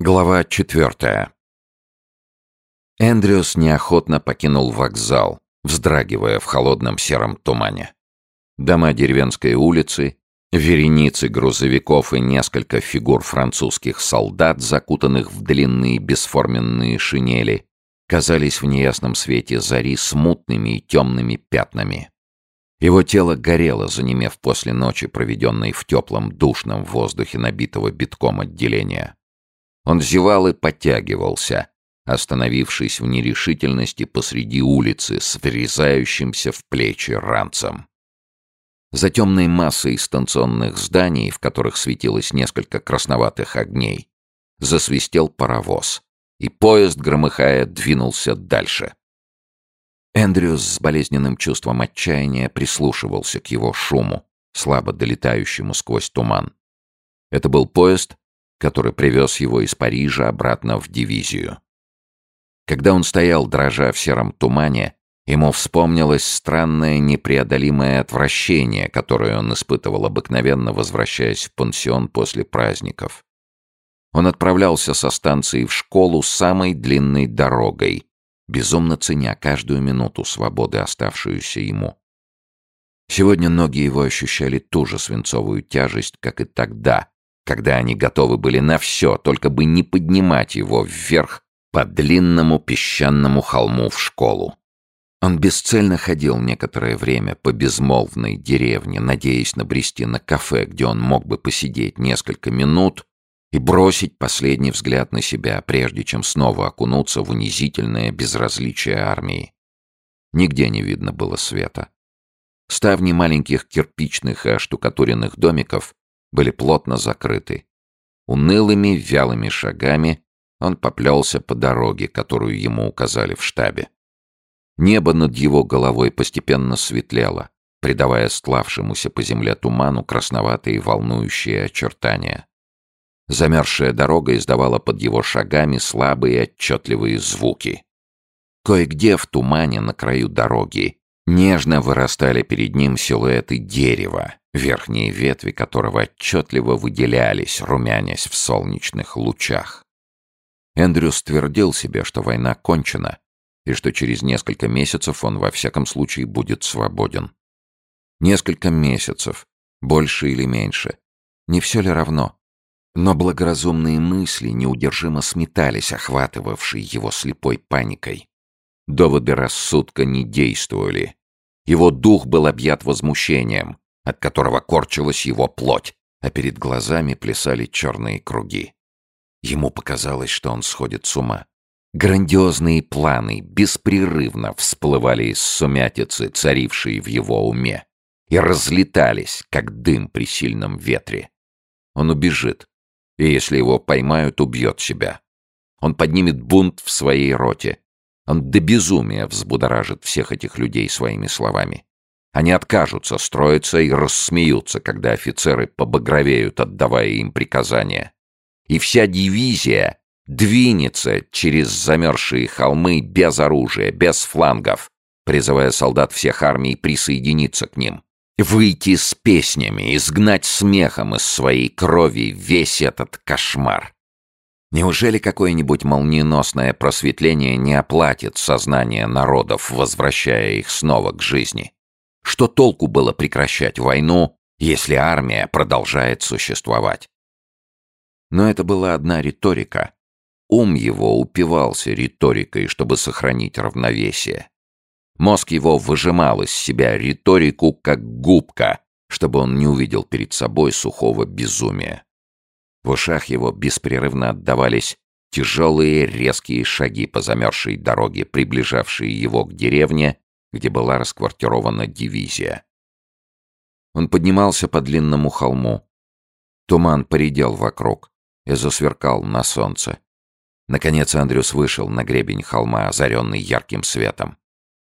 Глава четвертая. Эндрюс неохотно покинул вокзал, вздрагивая в холодном сером тумане. Дома деревенской улицы, вереницы грузовиков и несколько фигур французских солдат, закутанных в длинные бесформенные шинели, казались в неясном свете зари смутными и темными пятнами. Его тело горело, занемев после ночи, проведенной в теплом душном воздухе набитого битком отделения. Он зевал и подтягивался, остановившись в нерешительности посреди улицы с врезающимся в плечи ранцем. За темной массой станционных зданий, в которых светилось несколько красноватых огней, засвистел паровоз, и поезд, громыхая, двинулся дальше. Эндрюс с болезненным чувством отчаяния прислушивался к его шуму, слабо долетающему сквозь туман. Это был поезд, который привез его из Парижа обратно в дивизию. Когда он стоял, дрожа в сером тумане, ему вспомнилось странное непреодолимое отвращение, которое он испытывал обыкновенно, возвращаясь в пансион после праздников. Он отправлялся со станции в школу самой длинной дорогой, безумно ценя каждую минуту свободы, оставшуюся ему. Сегодня ноги его ощущали ту же свинцовую тяжесть, как и тогда, когда они готовы были на все, только бы не поднимать его вверх по длинному песчаному холму в школу. Он бесцельно ходил некоторое время по безмолвной деревне, надеясь набрести на кафе, где он мог бы посидеть несколько минут и бросить последний взгляд на себя, прежде чем снова окунуться в унизительное безразличие армии. Нигде не видно было света. Ставни маленьких кирпичных и оштукатуренных домиков были плотно закрыты. Унылыми, вялыми шагами он поплелся по дороге, которую ему указали в штабе. Небо над его головой постепенно светлело, придавая стлавшемуся по земле туману красноватые волнующие очертания. Замерзшая дорога издавала под его шагами слабые отчетливые звуки. Кое-где в тумане на краю дороги нежно вырастали перед ним силуэты дерева, верхние ветви которого отчетливо выделялись, румянясь в солнечных лучах. Эндрюс твердил себе, что война кончена, и что через несколько месяцев он во всяком случае будет свободен. Несколько месяцев, больше или меньше. Не все ли равно? Но благоразумные мысли неудержимо сметались, охватывавшей его слепой паникой. Доводы рассудка не действовали. Его дух был объят возмущением, от которого корчилась его плоть, а перед глазами плясали черные круги. Ему показалось, что он сходит с ума. Грандиозные планы беспрерывно всплывали из сумятицы, царившей в его уме, и разлетались, как дым при сильном ветре. Он убежит, и если его поймают, убьет себя. Он поднимет бунт в своей роте. Он до безумия взбудоражит всех этих людей своими словами. Они откажутся строиться и рассмеются, когда офицеры побагровеют, отдавая им приказания. И вся дивизия двинется через замерзшие холмы без оружия, без флангов, призывая солдат всех армий присоединиться к ним. Выйти с песнями, изгнать смехом из своей крови весь этот кошмар. Неужели какое-нибудь молниеносное просветление не оплатит сознание народов, возвращая их снова к жизни? Что толку было прекращать войну, если армия продолжает существовать? Но это была одна риторика. Ум его упивался риторикой, чтобы сохранить равновесие. Мозг его выжимал из себя риторику, как губка, чтобы он не увидел перед собой сухого безумия. В ушах его беспрерывно отдавались тяжелые резкие шаги по замерзшей дороге, приближавшие его к деревне, где была расквартирована дивизия. Он поднимался по длинному холму. Туман поредел вокруг и засверкал на солнце. Наконец Андрюс вышел на гребень холма, озаренный ярким светом,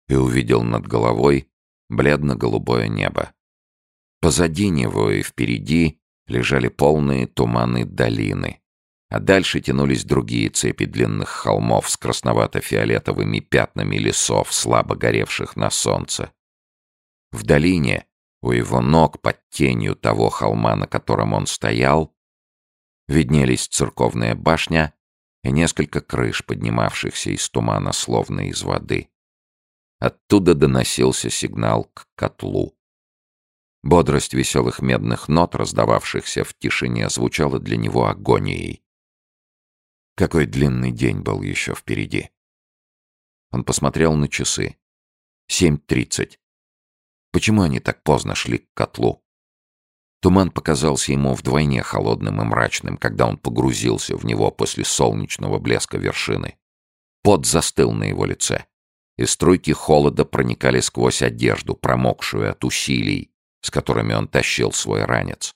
и увидел над головой бледно-голубое небо. Позади него и впереди лежали полные туманы долины, а дальше тянулись другие цепи длинных холмов с красновато-фиолетовыми пятнами лесов, слабо горевших на солнце. В долине, у его ног под тенью того холма, на котором он стоял, Виднелись церковная башня и несколько крыш, поднимавшихся из тумана, словно из воды. Оттуда доносился сигнал к котлу. Бодрость веселых медных нот, раздававшихся в тишине, звучала для него агонией. Какой длинный день был еще впереди. Он посмотрел на часы. Семь тридцать. Почему они так поздно шли к котлу? Туман показался ему вдвойне холодным и мрачным, когда он погрузился в него после солнечного блеска вершины. Пот застыл на его лице, и струйки холода проникали сквозь одежду, промокшую от усилий, с которыми он тащил свой ранец.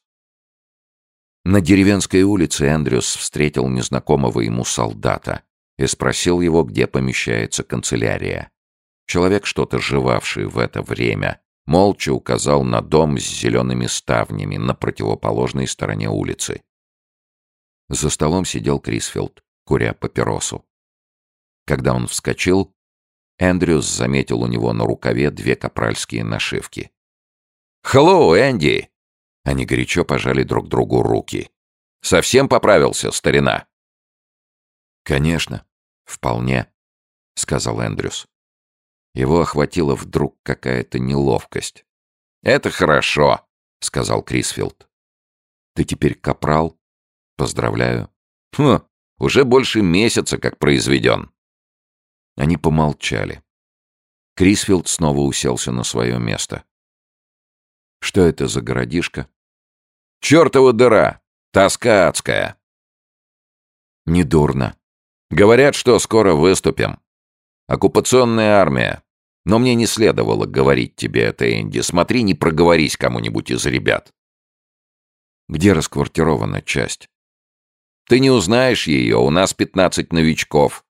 На деревенской улице Эндрюс встретил незнакомого ему солдата и спросил его, где помещается канцелярия. Человек, что-то жевавший в это время, молча указал на дом с зелеными ставнями на противоположной стороне улицы. За столом сидел Крисфилд, куря папиросу. Когда он вскочил, Эндрюс заметил у него на рукаве две капральские нашивки. «Хеллоу, Энди!» Они горячо пожали друг другу руки. «Совсем поправился, старина?» «Конечно, вполне», — сказал Эндрюс. Его охватила вдруг какая-то неловкость. «Это хорошо», — сказал Крисфилд. «Ты теперь капрал? Поздравляю». «Хм, уже больше месяца как произведен». Они помолчали. Крисфилд снова уселся на свое место. «Что это за городишко?» «Чёртова дыра! Тоска адская!» «Недурно. Говорят, что скоро выступим. Оккупационная армия. Но мне не следовало говорить тебе это, Энди. Смотри, не проговорись кому-нибудь из ребят. Где расквартирована часть? Ты не узнаешь ее, у нас пятнадцать новичков.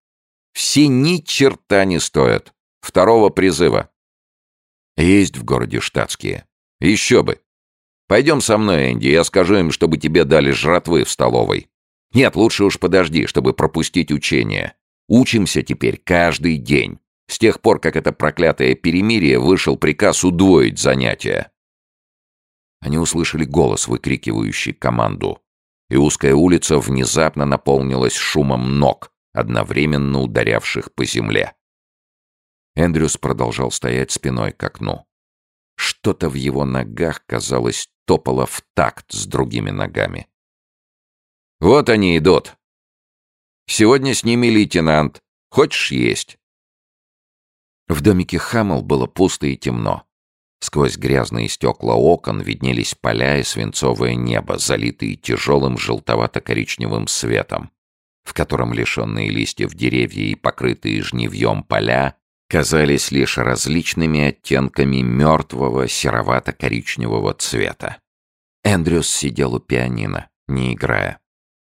Все ни черта не стоят. Второго призыва. Есть в городе штатские. Еще бы. Пойдем со мной, Энди, я скажу им, чтобы тебе дали жратвы в столовой. Нет, лучше уж подожди, чтобы пропустить учение. Учимся теперь каждый день. С тех пор, как это проклятое перемирие, вышел приказ удвоить занятия. Они услышали голос, выкрикивающий команду. И узкая улица внезапно наполнилась шумом ног, одновременно ударявших по земле. Эндрюс продолжал стоять спиной к окну. Что-то в его ногах, казалось, топало в такт с другими ногами. «Вот они идут. Сегодня с ними лейтенант. Хочешь есть?» В домике Хаммел было пусто и темно. Сквозь грязные стекла окон виднелись поля и свинцовое небо, залитые тяжелым желтовато-коричневым светом, в котором лишенные листьев деревья и покрытые жнивьем поля казались лишь различными оттенками мертвого серовато-коричневого цвета. Эндрюс сидел у пианино, не играя.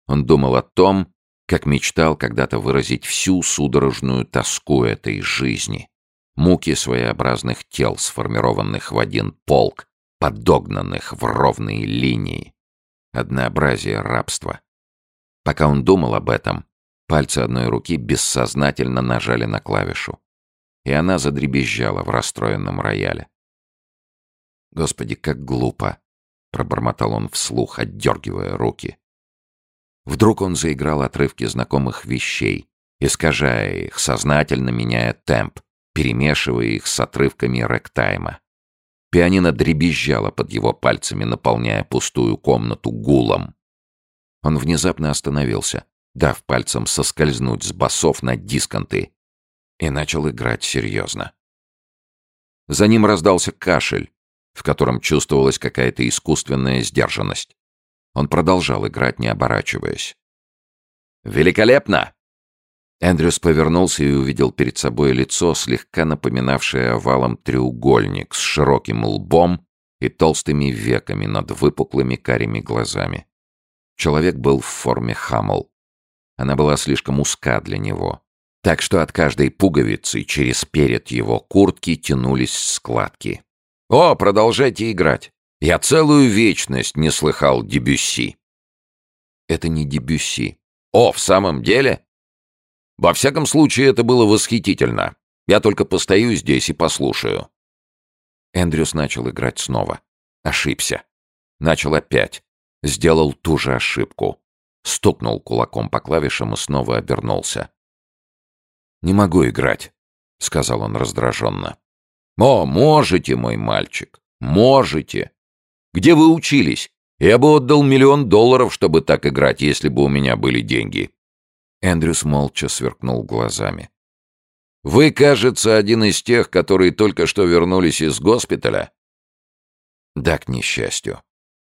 Он думал о том, как мечтал когда-то выразить всю судорожную тоску этой жизни, муки своеобразных тел, сформированных в один полк, подогнанных в ровные линии. Однообразие рабства. Пока он думал об этом, пальцы одной руки бессознательно нажали на клавишу. И она задребезжала в расстроенном рояле. «Господи, как глупо!» — пробормотал он вслух, отдергивая руки. Вдруг он заиграл отрывки знакомых вещей, искажая их, сознательно меняя темп, перемешивая их с отрывками рэктайма. Пианино дребезжало под его пальцами, наполняя пустую комнату гулом. Он внезапно остановился, дав пальцам соскользнуть с басов на дисконты, и начал играть серьезно. За ним раздался кашель, в котором чувствовалась какая-то искусственная сдержанность. Он продолжал играть, не оборачиваясь. «Великолепно!» Эндрюс повернулся и увидел перед собой лицо, слегка напоминавшее овалом треугольник с широким лбом и толстыми веками над выпуклыми карими глазами. Человек был в форме хамл. Она была слишком узка для него, так что от каждой пуговицы через перед его куртки тянулись складки. «О, продолжайте играть! Я целую вечность не слыхал Дебюсси!» «Это не Дебюсси». «О, в самом деле?» Во всяком случае, это было восхитительно. Я только постою здесь и послушаю. Эндрюс начал играть снова. Ошибся. Начал опять. Сделал ту же ошибку. стукнул кулаком по клавишам и снова обернулся. «Не могу играть», — сказал он раздраженно. «О, можете, мой мальчик, можете. Где вы учились? Я бы отдал миллион долларов, чтобы так играть, если бы у меня были деньги». Эндрюс молча сверкнул глазами. «Вы, кажется, один из тех, которые только что вернулись из госпиталя?» «Да, к несчастью».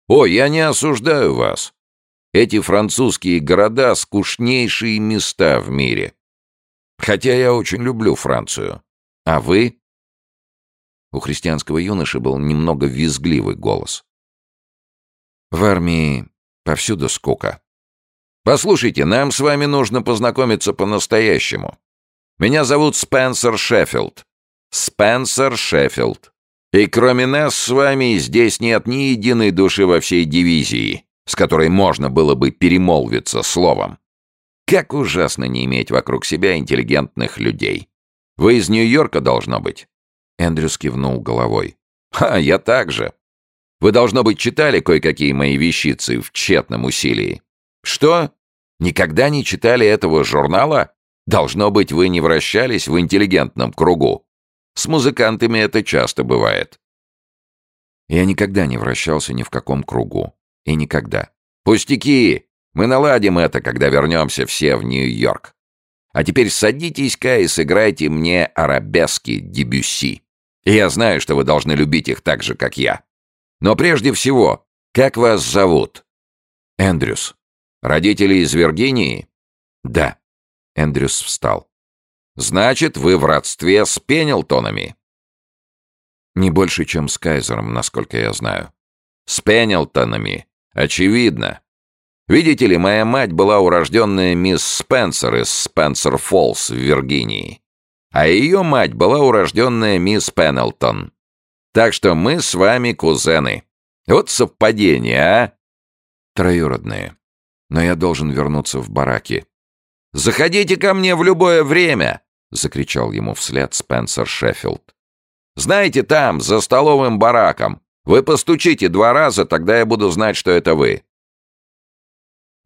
«О, я не осуждаю вас. Эти французские города — скучнейшие места в мире. Хотя я очень люблю Францию. А вы?» У христианского юноши был немного визгливый голос. «В армии повсюду скука. Послушайте, нам с вами нужно познакомиться по-настоящему. Меня зовут Спенсер Шеффилд. Спенсер Шеффилд. И кроме нас с вами здесь нет ни единой души во всей дивизии, с которой можно было бы перемолвиться словом. Как ужасно не иметь вокруг себя интеллигентных людей. Вы из Нью-Йорка должно быть. Эндрюс кивнул головой. «Ха, я так же. Вы, должно быть, читали кое-какие мои вещицы в тщетном усилии. Что? Никогда не читали этого журнала? Должно быть, вы не вращались в интеллигентном кругу. С музыкантами это часто бывает. Я никогда не вращался ни в каком кругу. И никогда. Пустяки! Мы наладим это, когда вернемся все в Нью-Йорк. А теперь садитесь-ка и сыграйте мне арабески Дебюсси. И я знаю, что вы должны любить их так же, как я. Но прежде всего, как вас зовут? Эндрюс. Родители из Виргинии? Да. Эндрюс встал. «Значит, вы в родстве с Пеннилтонами?» «Не больше, чем с Кайзером, насколько я знаю». «С Пеннилтонами. Очевидно. Видите ли, моя мать была урожденная мисс Спенсер из Спенсер-Фоллс в Виргинии, а ее мать была урожденная мисс Пеннелтон. Так что мы с вами кузены. Вот совпадение, а?» «Троюродные. Но я должен вернуться в бараки. «Заходите ко мне в любое время!» — закричал ему вслед Спенсер Шеффилд. «Знаете, там, за столовым бараком. Вы постучите два раза, тогда я буду знать, что это вы».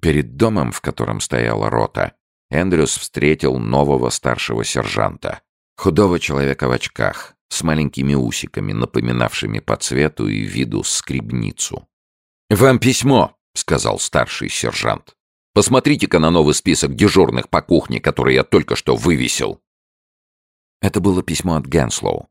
Перед домом, в котором стояла рота, Эндрюс встретил нового старшего сержанта. Худого человека в очках, с маленькими усиками, напоминавшими по цвету и виду скребницу. «Вам письмо», — сказал старший сержант. Посмотрите-ка на новый список дежурных по кухне, который я только что вывесил». Это было письмо от Генслоу.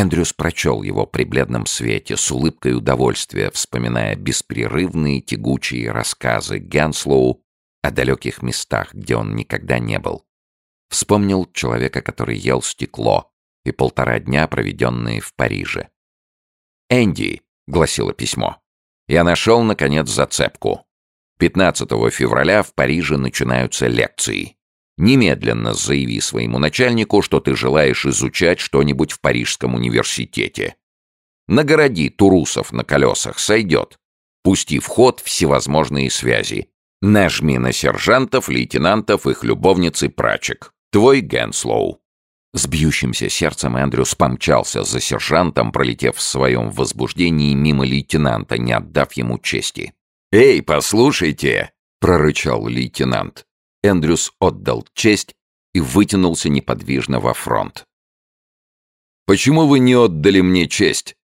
Эндрюс прочел его при бледном свете, с улыбкой удовольствия, вспоминая беспрерывные тягучие рассказы Генслоу о далеких местах, где он никогда не был. Вспомнил человека, который ел стекло, и полтора дня, проведенные в Париже. «Энди», — гласило письмо, — «я нашел, наконец, зацепку. 15 февраля в Париже начинаются лекции. Немедленно заяви своему начальнику, что ты желаешь изучать что-нибудь в Парижском университете. Нагороди турусов на колесах, сойдет. Пусти в ход всевозможные связи. Нажми на сержантов, лейтенантов, их любовниц и прачек. Твой Генслоу. С бьющимся сердцем Эндрюс помчался за сержантом, пролетев в своем возбуждении мимо лейтенанта, не отдав ему чести. «Эй, послушайте!» — прорычал лейтенант. Эндрюс отдал честь и вытянулся неподвижно во фронт. «Почему вы не отдали мне честь?»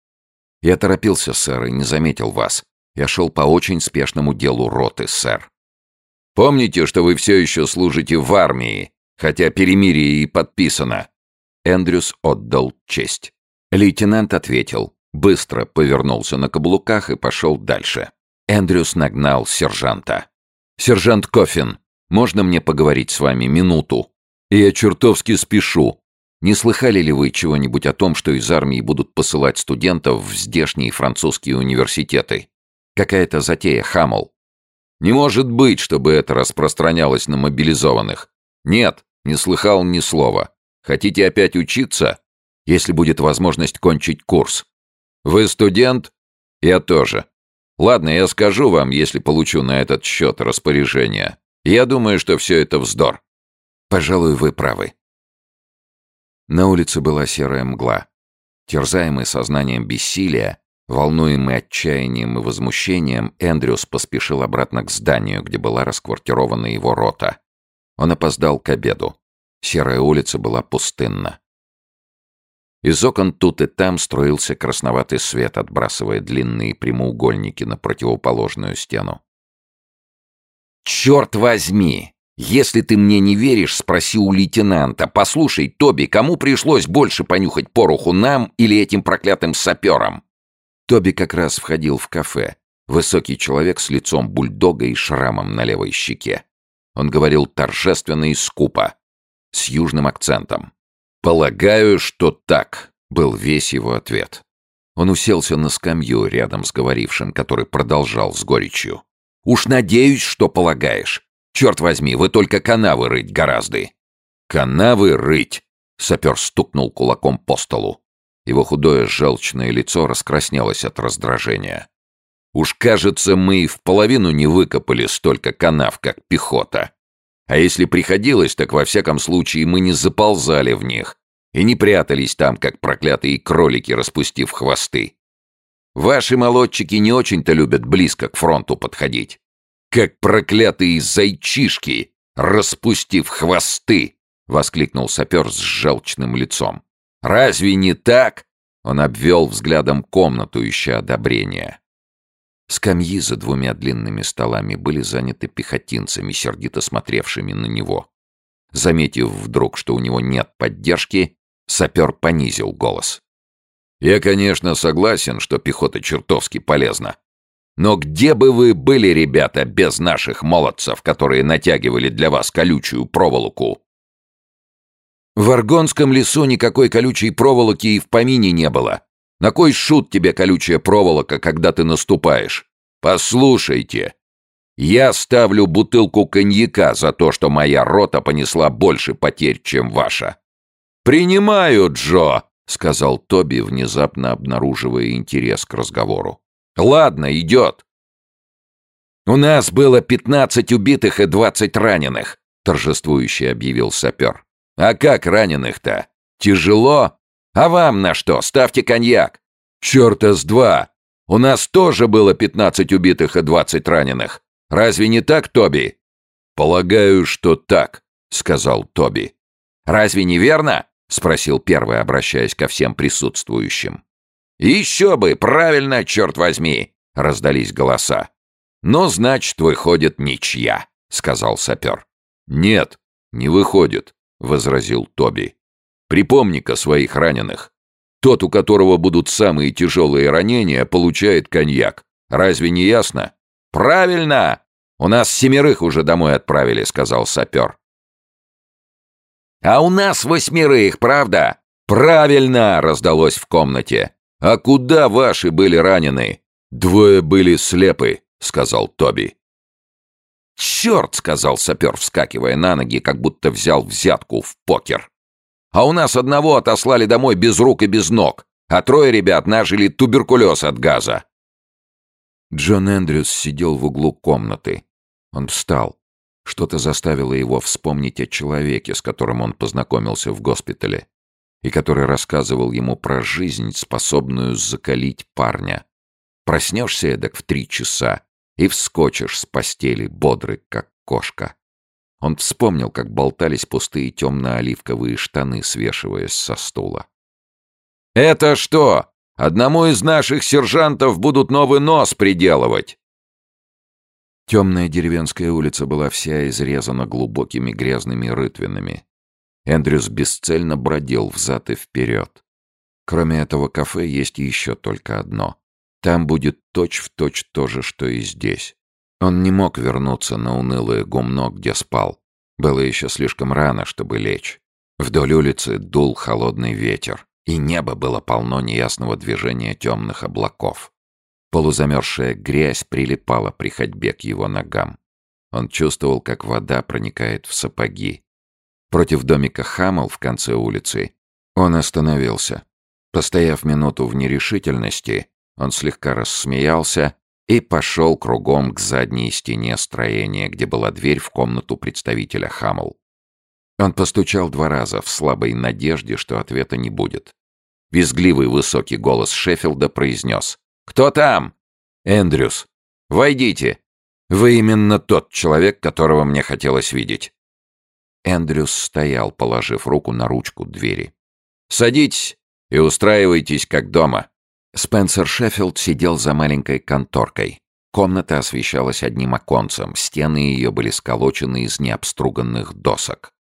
«Я торопился, сэр, и не заметил вас. Я шел по очень спешному делу роты, сэр». «Помните, что вы все еще служите в армии, хотя перемирие и подписано?» Эндрюс отдал честь. Лейтенант ответил, быстро повернулся на каблуках и пошел дальше. Эндрюс нагнал сержанта. «Сержант Кофин, можно мне поговорить с вами минуту? Я чертовски спешу. Не слыхали ли вы чего-нибудь о том, что из армии будут посылать студентов в здешние французские университеты? Какая-то затея, Хамл. Не может быть, чтобы это распространялось на мобилизованных. Нет, не слыхал ни слова. Хотите опять учиться? Если будет возможность кончить курс. Вы студент? Я тоже. Ладно, я скажу вам, если получу на этот счет распоряжение. Я думаю, что все это вздор. Пожалуй, вы правы. На улице была серая мгла. Терзаемый сознанием бессилия, Волнуемый отчаянием и возмущением, Эндрюс поспешил обратно к зданию, где была расквартирована его рота. Он опоздал к обеду. Серая улица была пустынна. Из окон тут и там строился красноватый свет, отбрасывая длинные прямоугольники на противоположную стену. «Черт возьми! Если ты мне не веришь, спроси у лейтенанта. Послушай, Тоби, кому пришлось больше понюхать пороху, нам или этим проклятым саперам?» Тоби как раз входил в кафе. Высокий человек с лицом бульдога и шрамом на левой щеке. Он говорил торжественно и скупо, с южным акцентом. «Полагаю, что так», — был весь его ответ. Он уселся на скамью рядом с говорившим, который продолжал с горечью. «Уж надеюсь, что полагаешь. Черт возьми, вы только канавы рыть гораздо». «Канавы рыть!» — сапер стукнул кулаком по столу. Его худое желчное лицо раскраснелось от раздражения. «Уж кажется, мы и в половину не выкопали столько канав, как пехота. А если приходилось, так во всяком случае мы не заползали в них и не прятались там, как проклятые кролики, распустив хвосты. Ваши молодчики не очень-то любят близко к фронту подходить. Как проклятые зайчишки, распустив хвосты!» — воскликнул сапер с желчным лицом. «Разве не так?» — он обвел взглядом комнату, ища одобрения. Скамьи за двумя длинными столами были заняты пехотинцами, сердито смотревшими на него. Заметив вдруг, что у него нет поддержки, сапер понизил голос. «Я, конечно, согласен, что пехота чертовски полезна. Но где бы вы были, ребята, без наших молодцев, которые натягивали для вас колючую проволоку?» В Аргонском лесу никакой колючей проволоки и в помине не было. На кой шут тебе колючая проволока, когда ты наступаешь? Послушайте, я ставлю бутылку коньяка за то, что моя рота понесла больше потерь, чем ваша. Принимаю, Джо, сказал Тоби, внезапно обнаруживая интерес к разговору. Ладно, идет. У нас было пятнадцать убитых и двадцать раненых, торжествующе объявил сапер. А как раненых-то? Тяжело? А вам на что? Ставьте коньяк. Черта с два. У нас тоже было 15 убитых и 20 раненых. Разве не так, Тоби? Полагаю, что так, сказал Тоби. Разве не верно? Спросил первый, обращаясь ко всем присутствующим. Еще бы, правильно, черт возьми, раздались голоса. Ну, значит, выходит ничья, сказал сапер. Нет, не выходит, возразил Тоби. Припомни-ка своих раненых. Тот, у которого будут самые тяжелые ранения, получает коньяк. Разве не ясно? Правильно! У нас семерых уже домой отправили, сказал сапер. А у нас восьмерых, правда? Правильно, раздалось в комнате. А куда ваши были ранены? Двое были слепы, сказал Тоби. «Черт!» — сказал сапер, вскакивая на ноги, как будто взял взятку в покер. А у нас одного отослали домой без рук и без ног, а трое ребят нажили туберкулез от газа. Джон Эндрюс сидел в углу комнаты. Он встал. Что-то заставило его вспомнить о человеке, с которым он познакомился в госпитале, и который рассказывал ему про жизнь, способную закалить парня. Проснешься эдак в три часа и вскочишь с постели, бодрый, как кошка. Он вспомнил, как болтались пустые темно-оливковые штаны, свешиваясь со стула. «Это что? Одному из наших сержантов будут новый нос приделывать!» Темная деревенская улица была вся изрезана глубокими грязными рытвинами. Эндрюс бесцельно бродил взад и вперед. Кроме этого кафе есть еще только одно. Там будет точь-в-точь точь то же, что и здесь. Он не мог вернуться на унылое гумно, где спал. Было еще слишком рано, чтобы лечь. Вдоль улицы дул холодный ветер, и небо было полно неясного движения темных облаков. Полузамерзшая грязь прилипала при ходьбе к его ногам. Он чувствовал, как вода проникает в сапоги. Против домика Хаммел в конце улицы он остановился. Постояв минуту в нерешительности, он слегка рассмеялся и пошел кругом к задней стене строения, где была дверь в комнату представителя Хаммл. Он постучал два раза в слабой надежде, что ответа не будет. Визгливый высокий голос Шеффилда произнес «Кто там?» «Эндрюс. Войдите. Вы именно тот человек, которого мне хотелось видеть». Эндрюс стоял, положив руку на ручку двери. «Садитесь и устраивайтесь как дома». Спенсер Шеффилд сидел за маленькой конторкой. Комната освещалась одним оконцем, стены ее были сколочены из необструганных досок.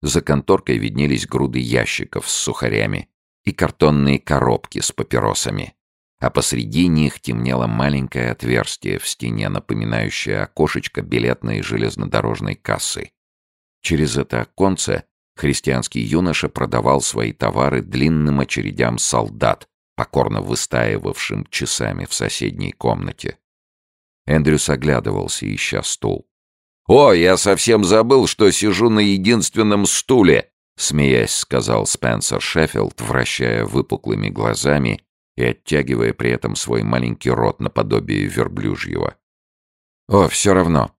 За конторкой виднелись груды ящиков с сухарями и картонные коробки с папиросами. А посреди них темнело маленькое отверстие в стене, напоминающее окошечко билетной железнодорожной кассы. Через это оконце христианский юноша продавал свои товары длинным очередям солдат, покорно выстаивавшим часами в соседней комнате. Эндрюс оглядывался, ища стул. «О, я совсем забыл, что сижу на единственном стуле!» Смеясь, сказал Спенсер Шеффилд, вращая выпуклыми глазами и оттягивая при этом свой маленький рот наподобие верблюжьего. «О, все равно.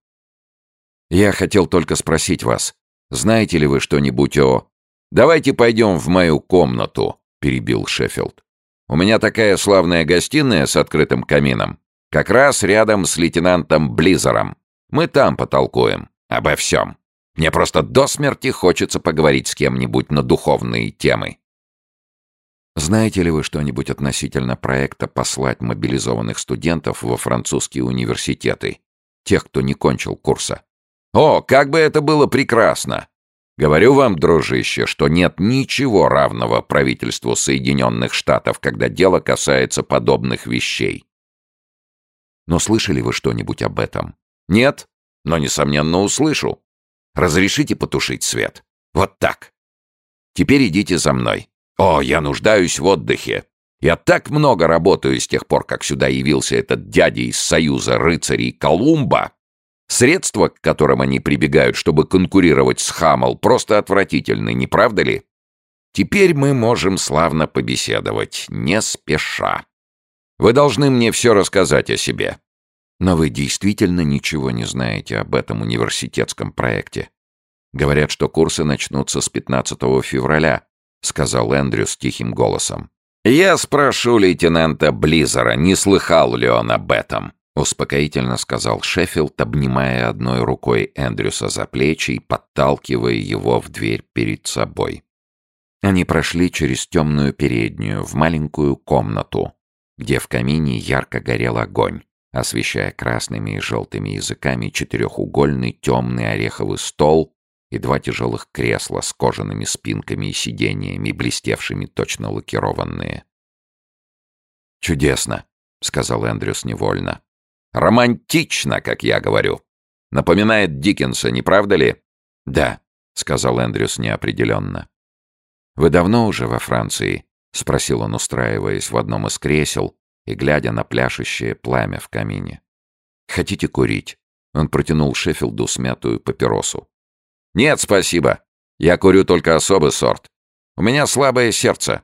Я хотел только спросить вас, знаете ли вы что-нибудь о...» «Давайте пойдем в мою комнату», — перебил Шеффилд. «У меня такая славная гостиная с открытым камином. Как раз рядом с лейтенантом Близером. Мы там потолкуем. Обо всем. Мне просто до смерти хочется поговорить с кем-нибудь на духовные темы. Знаете ли вы что-нибудь относительно проекта послать мобилизованных студентов во французские университеты? Тех, кто не кончил курса. О, как бы это было прекрасно! Говорю вам, дружище, что нет ничего равного правительству Соединенных Штатов, когда дело касается подобных вещей. Но слышали вы что-нибудь об этом? Нет, но, несомненно, услышу. Разрешите потушить свет? Вот так. Теперь идите за мной. О, я нуждаюсь в отдыхе. Я так много работаю с тех пор, как сюда явился этот дядя из Союза рыцарей Колумба. Средства, к которым они прибегают, чтобы конкурировать с Хаммел, просто отвратительны, не правда ли? Теперь мы можем славно побеседовать, не спеша. Вы должны мне все рассказать о себе. Но вы действительно ничего не знаете об этом университетском проекте. Говорят, что курсы начнутся с 15 февраля, сказал Эндрю с тихим голосом. Я спрошу лейтенанта Близера, не слыхал ли он об этом, успокоительно сказал Шеффилд, обнимая одной рукой Эндрюса за плечи и подталкивая его в дверь перед собой. Они прошли через темную переднюю в маленькую комнату, где в камине ярко горел огонь, освещая красными и желтыми языками четырехугольный темный ореховый стол и два тяжелых кресла с кожаными спинками и сидениями, блестевшими точно лакированные. «Чудесно», — сказал Эндрюс невольно. «Романтично, как я говорю. Напоминает Диккенса, не правда ли?» «Да», — сказал Эндрюс неопределенно. «Вы давно уже во Франции?» — спросил он, устраиваясь в одном из кресел и глядя на пляшущее пламя в камине. «Хотите курить?» Он протянул Шеффилду смятую папиросу. «Нет, спасибо. Я курю только особый сорт. У меня слабое сердце.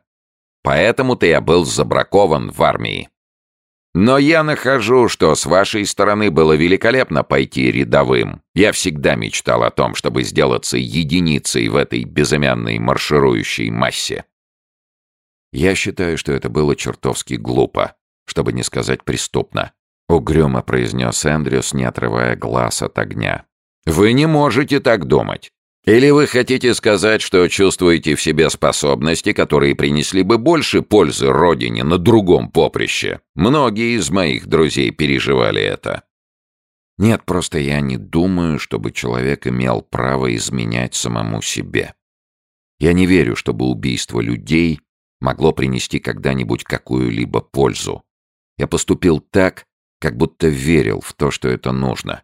Поэтому-то я был забракован в армии. Но я нахожу, что с вашей стороны было великолепно пойти рядовым. Я всегда мечтал о том, чтобы сделаться единицей в этой безымянной марширующей массе. Я считаю, что это было чертовски глупо, чтобы не сказать преступно. Угрюмо произнес Эндрюс, не отрывая глаз от огня. «Вы не можете так думать. Или вы хотите сказать, что чувствуете в себе способности, которые принесли бы больше пользы Родине на другом поприще? Многие из моих друзей переживали это». «Нет, просто я не думаю, чтобы человек имел право изменять самому себе. Я не верю, чтобы убийство людей могло принести когда-нибудь какую-либо пользу. Я поступил так, как будто верил в то, что это нужно.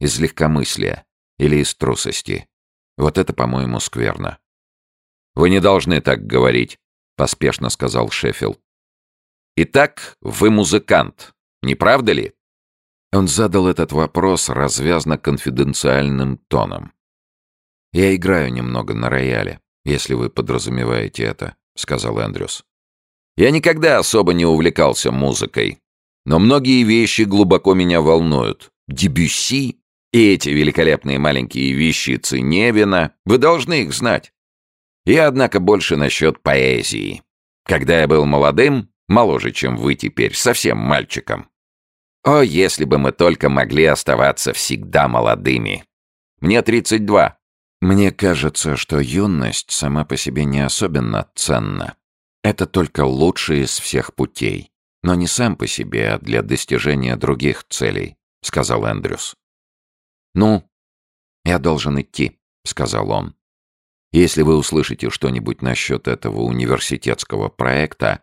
Из легкомыслия или из трусости. Вот это, по-моему, скверно. «Вы не должны так говорить», — поспешно сказал Шеффилд. «Итак, вы музыкант, не правда ли?» Он задал этот вопрос развязно-конфиденциальным тоном. «Я играю немного на рояле, если вы подразумеваете это сказал Эндрюс. «Я никогда особо не увлекался музыкой, но многие вещи глубоко меня волнуют. Дебюсси и эти великолепные маленькие вещицы Невина, вы должны их знать. Я, однако, больше насчет поэзии. Когда я был молодым, Моложе, чем вы теперь, совсем мальчиком. О, если бы мы только могли оставаться всегда молодыми. Мне 32. Мне кажется, что юность сама по себе не особенно ценна. Это только лучший из всех путей. Но не сам по себе, а для достижения других целей, сказал Эндрюс. Ну, я должен идти, сказал он. Если вы услышите что-нибудь насчет этого университетского проекта,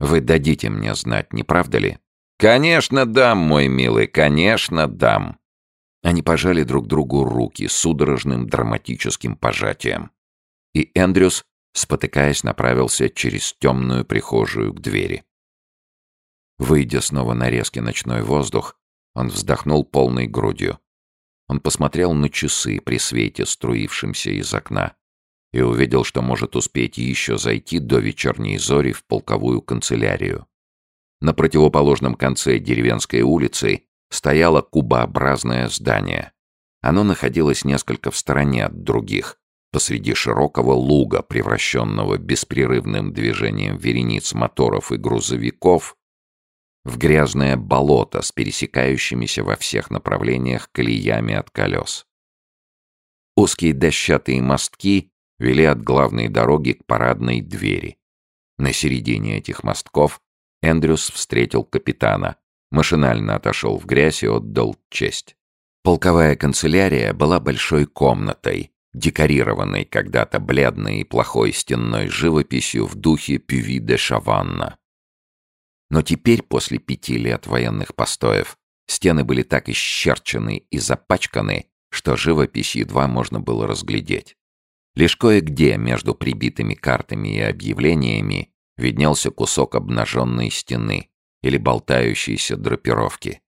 вы дадите мне знать, не правда ли? Конечно, дам, мой милый, конечно, дам. Они пожали друг другу руки судорожным драматическим пожатием. И Эндрюс, спотыкаясь, направился через темную прихожую к двери. Выйдя снова на резкий ночной воздух, он вздохнул полной грудью. Он посмотрел на часы при свете, струившемся из окна, и увидел, что может успеть еще зайти до вечерней зори в полковую канцелярию. На противоположном конце деревенской улицы стояло кубообразное здание. Оно находилось несколько в стороне от других, посреди широкого луга, превращенного беспрерывным движением верениц моторов и грузовиков в грязное болото с пересекающимися во всех направлениях колеями от колес. Узкие дощатые мостки вели от главной дороги к парадной двери. На середине этих мостков Эндрюс встретил капитана, Машинально отошел в грязь и отдал честь. Полковая канцелярия была большой комнатой, декорированной когда-то бледной и плохой стенной живописью в духе Пюви де Шаванна. Но теперь, после пяти лет военных постоев, стены были так исчерчены и запачканы, что живопись едва можно было разглядеть. Лишь кое-где между прибитыми картами и объявлениями виднелся кусок обнаженной стены, или болтающиеся драпировки.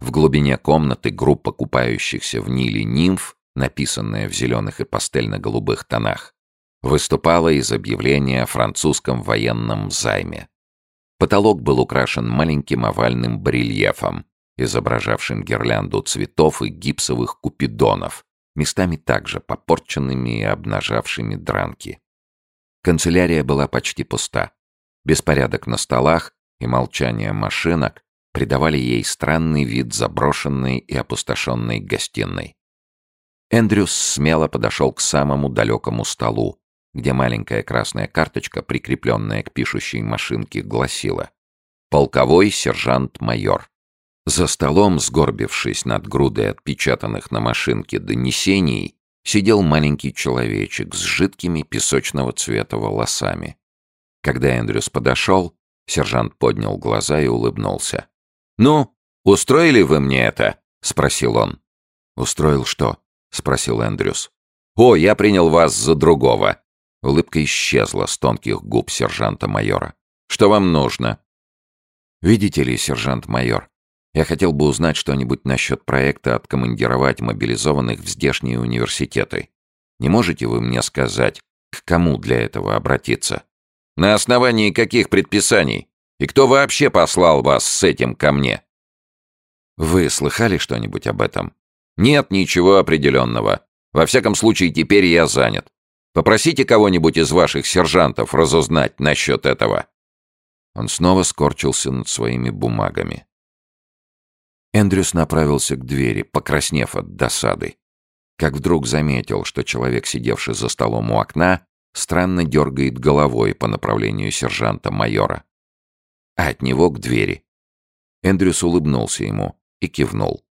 В глубине комнаты группа купающихся в Ниле нимф, написанная в зеленых и пастельно-голубых тонах, выступала из объявления о французском военном займе. Потолок был украшен маленьким овальным барельефом, изображавшим гирлянду цветов и гипсовых купидонов, местами также попорченными и обнажавшими дранки. Канцелярия была почти пуста. Беспорядок на столах и молчание машинок придавали ей странный вид заброшенной и опустошенной гостиной. Эндрюс смело подошел к самому далекому столу, где маленькая красная карточка, прикрепленная к пишущей машинке, гласила «Полковой сержант-майор». За столом, сгорбившись над грудой отпечатанных на машинке донесений, сидел маленький человечек с жидкими песочного цвета волосами. Когда Эндрюс подошел, Сержант поднял глаза и улыбнулся. «Ну, устроили вы мне это?» — спросил он. «Устроил что?» — спросил Эндрюс. «О, я принял вас за другого». Улыбка исчезла с тонких губ сержанта-майора. «Что вам нужно?» «Видите ли, сержант-майор, я хотел бы узнать что-нибудь насчет проекта откомандировать мобилизованных в здешние университеты. Не можете вы мне сказать, к кому для этого обратиться?» На основании каких предписаний? И кто вообще послал вас с этим ко мне? Вы слыхали что-нибудь об этом? Нет ничего определенного. Во всяком случае, теперь я занят. Попросите кого-нибудь из ваших сержантов разузнать насчет этого. Он снова скорчился над своими бумагами. Эндрюс направился к двери, покраснев от досады. Как вдруг заметил, что человек, сидевший за столом у окна, странно дергает головой по направлению сержанта-майора. А от него к двери. Эндрюс улыбнулся ему и кивнул.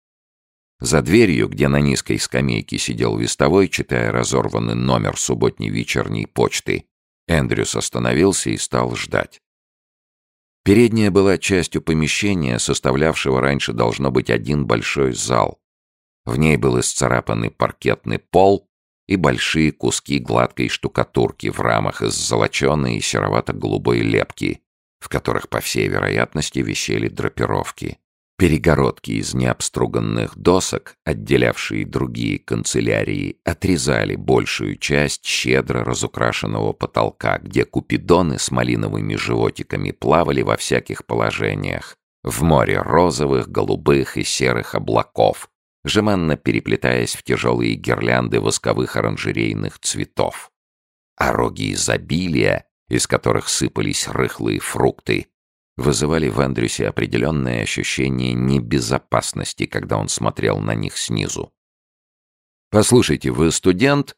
За дверью, где на низкой скамейке сидел вестовой, читая разорванный номер субботней вечерней почты, Эндрюс остановился и стал ждать. Передняя была частью помещения, составлявшего раньше должно быть один большой зал. В ней был исцарапанный паркетный пол и большие куски гладкой штукатурки в рамах из золоченой и серовато-голубой лепки, в которых, по всей вероятности, висели драпировки. Перегородки из необструганных досок, отделявшие другие канцелярии, отрезали большую часть щедро разукрашенного потолка, где купидоны с малиновыми животиками плавали во всяких положениях, в море розовых, голубых и серых облаков, жеманно переплетаясь в тяжелые гирлянды восковых оранжерейных цветов. А роги изобилия, из которых сыпались рыхлые фрукты, вызывали в Эндрюсе определенное ощущение небезопасности, когда он смотрел на них снизу. «Послушайте, вы студент?»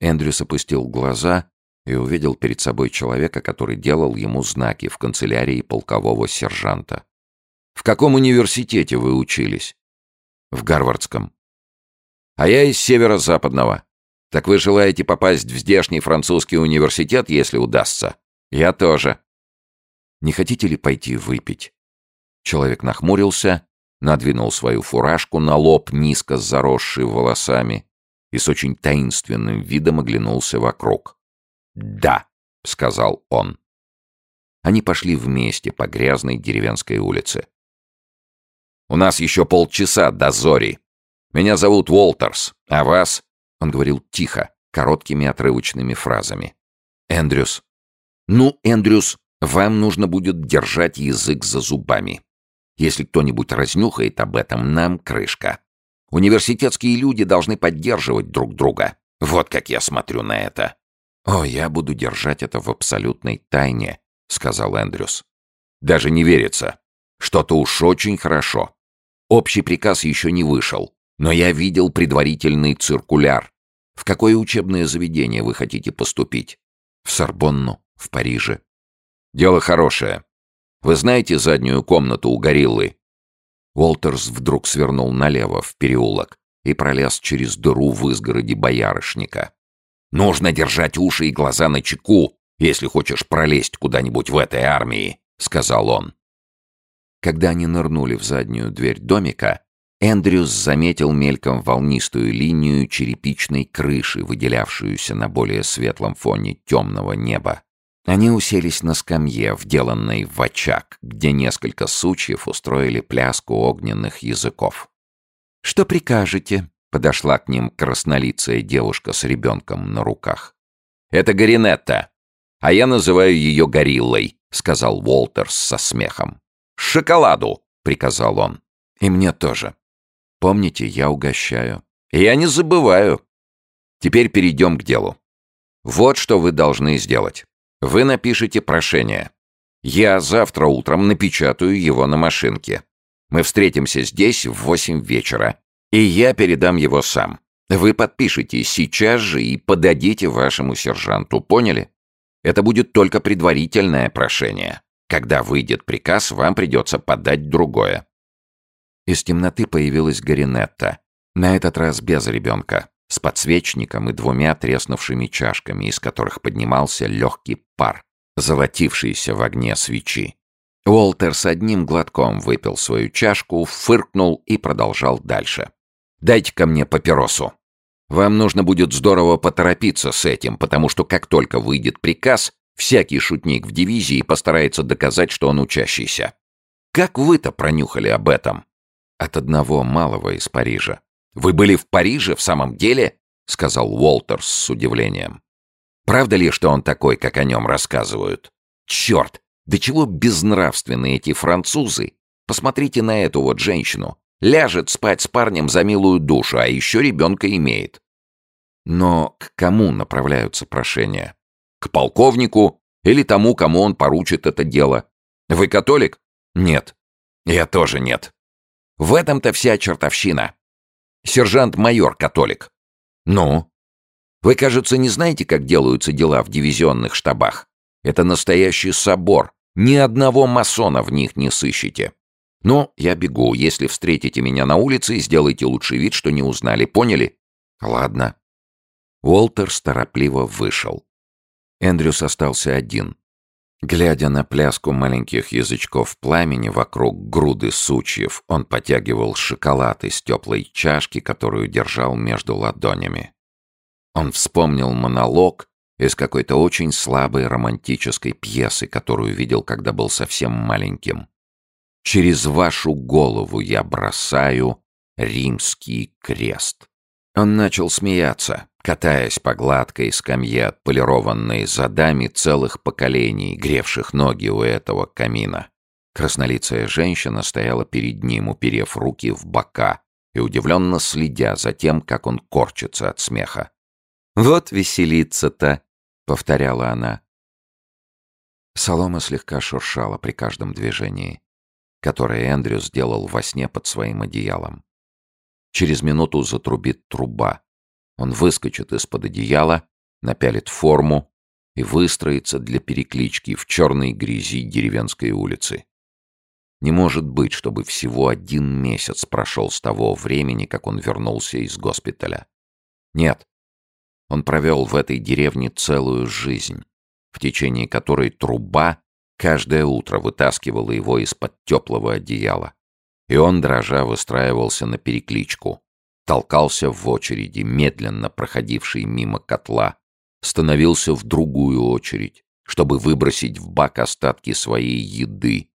Эндрюс опустил глаза и увидел перед собой человека, который делал ему знаки в канцелярии полкового сержанта. «В каком университете вы учились?» «В Гарвардском». «А я из северо-западного. Так вы желаете попасть в здешний французский университет, если удастся?» «Я тоже». «Не хотите ли пойти выпить?» Человек нахмурился, надвинул свою фуражку на лоб, низко заросший волосами, и с очень таинственным видом оглянулся вокруг. «Да», — сказал он. Они пошли вместе по грязной деревенской улице. «У нас еще полчаса до зори. Меня зовут Уолтерс, а вас...» Он говорил тихо, короткими отрывочными фразами. «Эндрюс». «Ну, Эндрюс, вам нужно будет держать язык за зубами. Если кто-нибудь разнюхает об этом, нам крышка. Университетские люди должны поддерживать друг друга. Вот как я смотрю на это». «О, я буду держать это в абсолютной тайне», — сказал Эндрюс. «Даже не верится. Что-то уж очень хорошо. Общий приказ еще не вышел, но я видел предварительный циркуляр. В какое учебное заведение вы хотите поступить? В Сорбонну, в Париже. Дело хорошее. Вы знаете заднюю комнату у гориллы?» Уолтерс вдруг свернул налево, в переулок, и пролез через дыру в изгороде боярышника. Нужно держать уши и глаза на чеку, если хочешь пролезть куда-нибудь в этой армии», — сказал он. Когда они нырнули в заднюю дверь домика, Эндрюс заметил мельком волнистую линию черепичной крыши, выделявшуюся на более светлом фоне темного неба. Они уселись на скамье, вделанной в очаг, где несколько сучьев устроили пляску огненных языков. «Что прикажете?» Подошла к ним краснолицая девушка с ребенком на руках. «Это Гаринетта, а я называю ее Гориллой», — сказал Уолтерс со смехом. «Шоколаду!» — приказал он. «И мне тоже. Помните, я угощаю». «Я не забываю». Теперь перейдем к делу. Вот что вы должны сделать. Вы напишите прошение. Я завтра утром напечатаю его на машинке. Мы встретимся здесь в восемь вечера и я передам его сам. Вы подпишите сейчас же и подадите вашему сержанту, поняли? Это будет только предварительное прошение. Когда выйдет приказ, вам придется подать другое. Из темноты появилась Гаринетта. На этот раз без ребенка, с подсвечником и двумя треснувшими чашками, из которых поднимался легкий пар, золотившийся в огне свечи. Уолтер с одним глотком выпил свою чашку, фыркнул и продолжал дальше. Дайте ко мне папиросу. Вам нужно будет здорово поторопиться с этим, потому что как только выйдет приказ, всякий шутник в дивизии постарается доказать, что он учащийся. Как вы-то пронюхали об этом? От одного малого из Парижа. Вы были в Париже в самом деле? Сказал Уолтерс с удивлением. Правда ли, что он такой, как о нем рассказывают? Черт! Да чего безнравственны эти французы? Посмотрите на эту вот женщину. Ляжет спать с парнем за милую душу, а еще ребенка имеет. Но к кому направляются прошения? К полковнику или тому, кому он поручит это дело? Вы католик? Нет. Я тоже нет. В этом-то вся чертовщина. Сержант-майор католик. Ну? Вы, кажется, не знаете, как делаются дела в дивизионных штабах? Это настоящий собор. Ни одного масона в них не сыщете. «Ну, я бегу. Если встретите меня на улице, сделайте лучший вид, что не узнали. Поняли?» «Ладно». Уолтер торопливо вышел. Эндрюс остался один. Глядя на пляску маленьких язычков пламени вокруг груды сучьев, он потягивал шоколад из теплой чашки, которую держал между ладонями. Он вспомнил монолог из какой-то очень слабой романтической пьесы, которую видел, когда был совсем маленьким. Через вашу голову я бросаю римский крест». Он начал смеяться, катаясь по гладкой скамье, отполированной задами целых поколений, гревших ноги у этого камина. Краснолицая женщина стояла перед ним, уперев руки в бока и удивленно следя за тем, как он корчится от смеха. «Вот веселиться-то!» — повторяла она. Солома слегка шуршала при каждом движении, которое Эндрю сделал во сне под своим одеялом. Через минуту затрубит труба. Он выскочит из-под одеяла, напялит форму и выстроится для переклички в черной грязи деревенской улицы. Не может быть, чтобы всего один месяц прошел с того времени, как он вернулся из госпиталя. Нет. Он провел в этой деревне целую жизнь, в течение которой труба каждое утро вытаскивала его из-под теплого одеяла. И он, дрожа, выстраивался на перекличку, толкался в очереди, медленно проходившей мимо котла, становился в другую очередь, чтобы выбросить в бак остатки своей еды,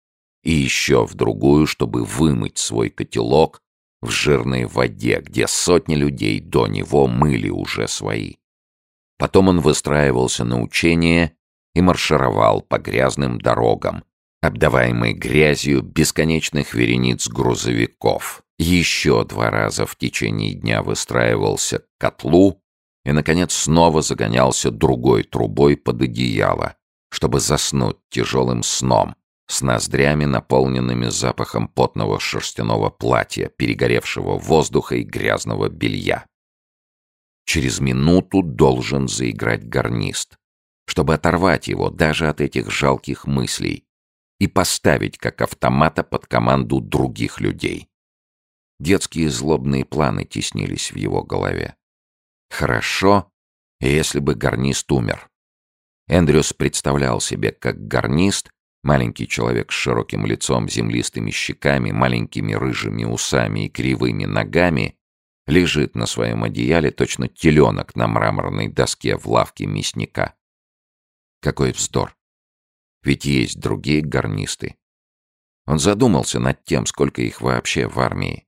и еще в другую, чтобы вымыть свой котелок в жирной воде, где сотни людей до него мыли уже свои. Потом он выстраивался на учение и маршировал по грязным дорогам, обдаваемый грязью бесконечных верениц грузовиков. Еще два раза в течение дня выстраивался к котлу и, наконец, снова загонялся другой трубой под одеяло, чтобы заснуть тяжелым сном, с ноздрями, наполненными запахом потного шерстяного платья, перегоревшего воздуха и грязного белья. Через минуту должен заиграть гарнист, чтобы оторвать его даже от этих жалких мыслей и поставить как автомата под команду других людей. Детские злобные планы теснились в его голове. Хорошо, если бы гарнист умер. Эндрюс представлял себе, как гарнист Маленький человек с широким лицом, землистыми щеками, маленькими рыжими усами и кривыми ногами лежит на своем одеяле точно теленок на мраморной доске в лавке мясника. Какой вздор! Ведь есть другие гарнисты. Он задумался над тем, сколько их вообще в армии.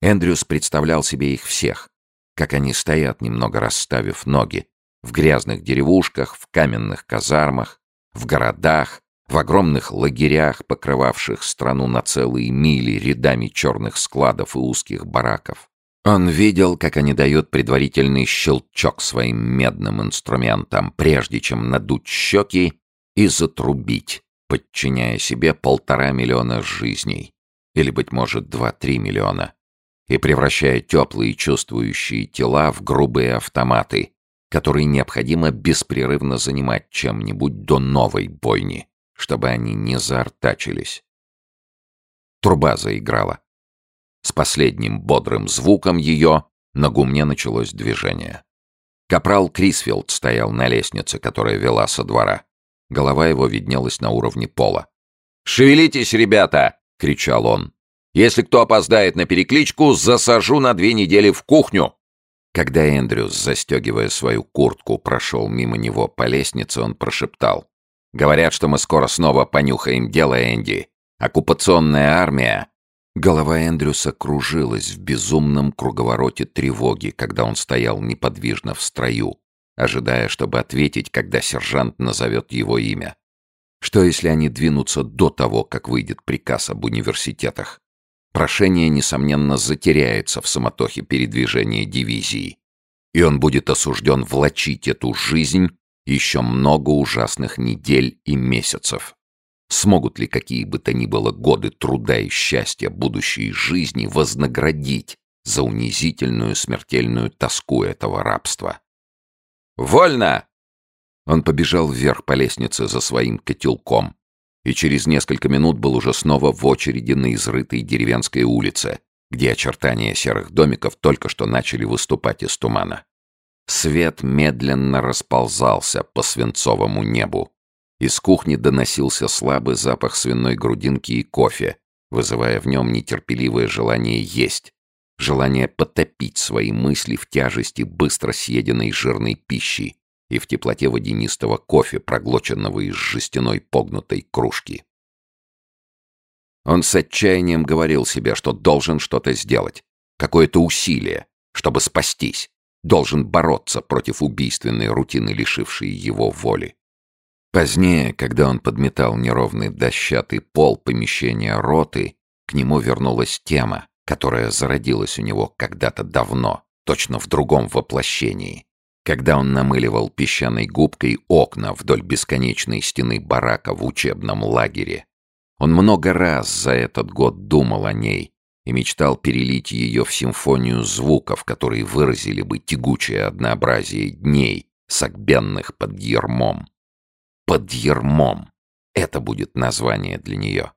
Эндрюс представлял себе их всех, как они стоят, немного расставив ноги, в грязных деревушках, в каменных казармах, в городах, в огромных лагерях, покрывавших страну на целые мили рядами черных складов и узких бараков. Он видел, как они дают предварительный щелчок своим медным инструментам, прежде чем надуть щеки и затрубить, подчиняя себе полтора миллиона жизней, или, быть может, два-три миллиона, и превращая теплые чувствующие тела в грубые автоматы, которые необходимо беспрерывно занимать чем-нибудь до новой бойни чтобы они не заортачились. Труба заиграла. С последним бодрым звуком ее на гумне началось движение. Капрал Крисфилд стоял на лестнице, которая вела со двора. Голова его виднелась на уровне пола. «Шевелитесь, ребята!» — кричал он. «Если кто опоздает на перекличку, засажу на две недели в кухню!» Когда Эндрюс, застегивая свою куртку, прошел мимо него по лестнице, он прошептал. Говорят, что мы скоро снова понюхаем дело Энди. Оккупационная армия. Голова Эндрюса кружилась в безумном круговороте тревоги, когда он стоял неподвижно в строю, ожидая, чтобы ответить, когда сержант назовет его имя. Что если они двинутся до того, как выйдет приказ об университетах? Прошение, несомненно, затеряется в самотохе передвижения дивизии, и он будет осужден влачить эту жизнь еще много ужасных недель и месяцев. Смогут ли какие бы то ни было годы труда и счастья будущей жизни вознаградить за унизительную смертельную тоску этого рабства? «Вольно!» Он побежал вверх по лестнице за своим котелком и через несколько минут был уже снова в очереди на изрытой деревенской улице, где очертания серых домиков только что начали выступать из тумана. Свет медленно расползался по свинцовому небу. Из кухни доносился слабый запах свиной грудинки и кофе, вызывая в нем нетерпеливое желание есть, желание потопить свои мысли в тяжести быстро съеденной жирной пищи и в теплоте водянистого кофе, проглоченного из жестяной погнутой кружки. Он с отчаянием говорил себе, что должен что-то сделать, какое-то усилие, чтобы спастись должен бороться против убийственной рутины, лишившей его воли. Позднее, когда он подметал неровный дощатый пол помещения роты, к нему вернулась тема, которая зародилась у него когда-то давно, точно в другом воплощении. Когда он намыливал песчаной губкой окна вдоль бесконечной стены барака в учебном лагере, он много раз за этот год думал о ней и мечтал перелить ее в симфонию звуков, которые выразили бы тягучее однообразие дней, согбенных под ермом. Под ермом. Это будет название для нее.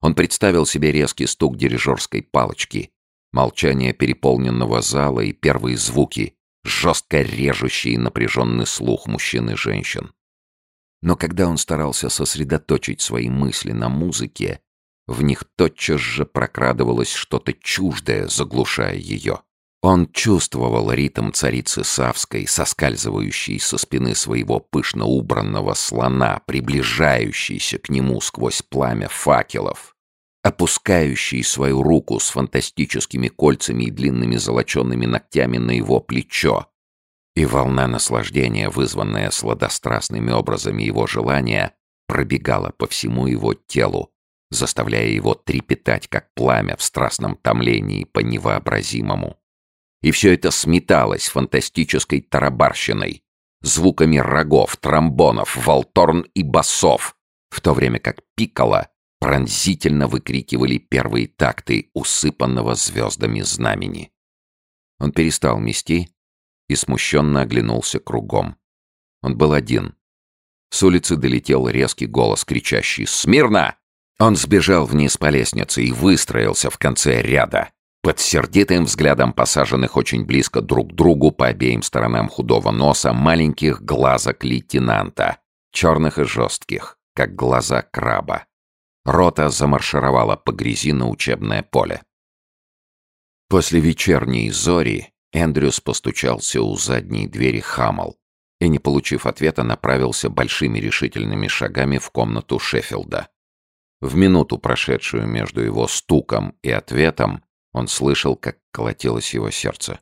Он представил себе резкий стук дирижерской палочки, молчание переполненного зала и первые звуки, жестко режущие напряженный слух мужчин и женщин. Но когда он старался сосредоточить свои мысли на музыке, в них тотчас же прокрадывалось что-то чуждое, заглушая ее. Он чувствовал ритм царицы Савской, соскальзывающей со спины своего пышно убранного слона, приближающейся к нему сквозь пламя факелов, опускающий свою руку с фантастическими кольцами и длинными золоченными ногтями на его плечо, и волна наслаждения, вызванная сладострастными образами его желания, пробегала по всему его телу, заставляя его трепетать, как пламя в страстном томлении по невообразимому. И все это сметалось фантастической тарабарщиной, звуками рогов, тромбонов, волторн и басов, в то время как пикколо пронзительно выкрикивали первые такты усыпанного звездами знамени. Он перестал мести и смущенно оглянулся кругом. Он был один. С улицы долетел резкий голос, кричащий «Смирно!». Он сбежал вниз по лестнице и выстроился в конце ряда, под сердитым взглядом посаженных очень близко друг к другу по обеим сторонам худого носа маленьких глазок лейтенанта, черных и жестких, как глаза краба. Рота замаршировала по грязи на учебное поле. После вечерней зори Эндрюс постучался у задней двери Хаммел и, не получив ответа, направился большими решительными шагами в комнату Шеффилда. В минуту, прошедшую между его стуком и ответом, он слышал, как колотилось его сердце.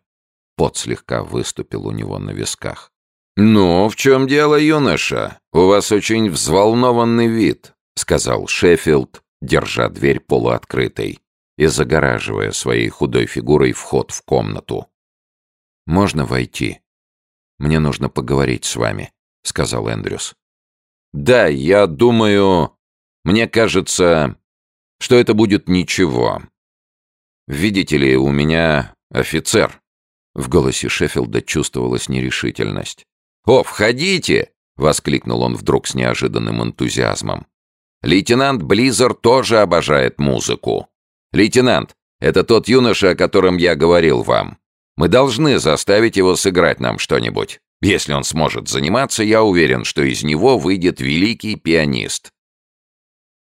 Пот слегка выступил у него на висках. «Ну, в чем дело, юноша? У вас очень взволнованный вид», — сказал Шеффилд, держа дверь полуоткрытой и загораживая своей худой фигурой вход в комнату. «Можно войти? Мне нужно поговорить с вами», — сказал Эндрюс. «Да, я думаю... Мне кажется, что это будет ничего. Видите ли, у меня офицер». В голосе Шеффилда чувствовалась нерешительность. «О, входите!» — воскликнул он вдруг с неожиданным энтузиазмом. «Лейтенант Близер тоже обожает музыку. Лейтенант, это тот юноша, о котором я говорил вам. Мы должны заставить его сыграть нам что-нибудь. Если он сможет заниматься, я уверен, что из него выйдет великий пианист».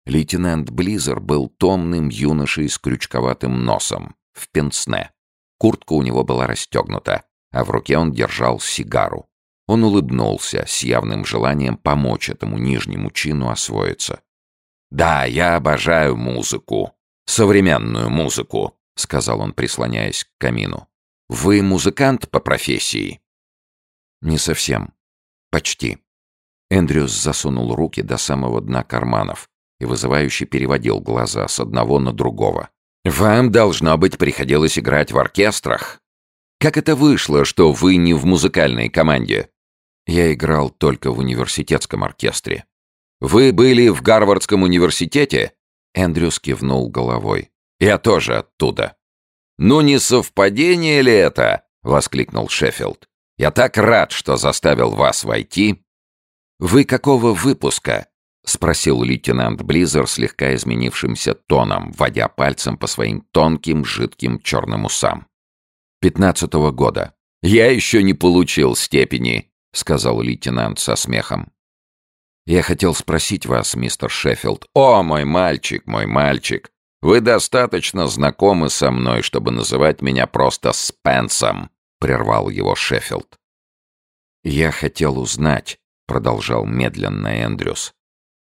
Лейтенант Близер был томным юношей с крючковатым носом, в пенсне. Куртка у него была расстегнута, а в руке он держал сигару. Он улыбнулся с явным желанием помочь этому нижнему чину освоиться. «Да, я обожаю музыку. Современную музыку», — сказал он, прислоняясь к камину. «Вы музыкант по профессии?» «Не совсем. Почти». Эндрюс засунул руки до самого дна карманов и вызывающе переводил глаза с одного на другого. «Вам, должно быть, приходилось играть в оркестрах. Как это вышло, что вы не в музыкальной команде?» «Я играл только в университетском оркестре». «Вы были в Гарвардском университете?» Эндрюс кивнул головой. «Я тоже оттуда». «Ну не совпадение ли это?» — воскликнул Шеффилд. «Я так рад, что заставил вас войти». «Вы какого выпуска?» — спросил лейтенант Близер слегка изменившимся тоном, водя пальцем по своим тонким, жидким черным усам. «Пятнадцатого года». «Я еще не получил степени», — сказал лейтенант со смехом. «Я хотел спросить вас, мистер Шеффилд». «О, мой мальчик, мой мальчик, вы достаточно знакомы со мной, чтобы называть меня просто Спенсом», — прервал его Шеффилд. «Я хотел узнать», — продолжал медленно Эндрюс,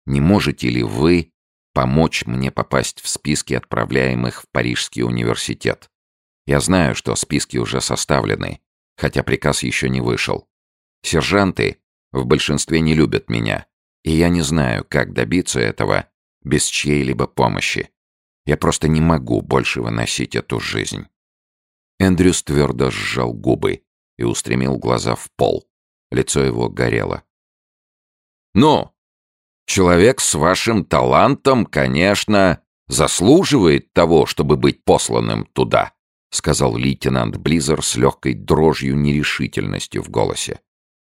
«не можете ли вы помочь мне попасть в списки отправляемых в Парижский университет? Я знаю, что списки уже составлены, хотя приказ еще не вышел. Сержанты в большинстве не любят меня, и я не знаю, как добиться этого без чьей-либо помощи. Я просто не могу больше выносить эту жизнь. Эндрюс твердо сжал губы и устремил глаза в пол. Лицо его горело. «Ну, человек с вашим талантом, конечно, заслуживает того, чтобы быть посланным туда», сказал лейтенант Близер с легкой дрожью нерешительностью в голосе.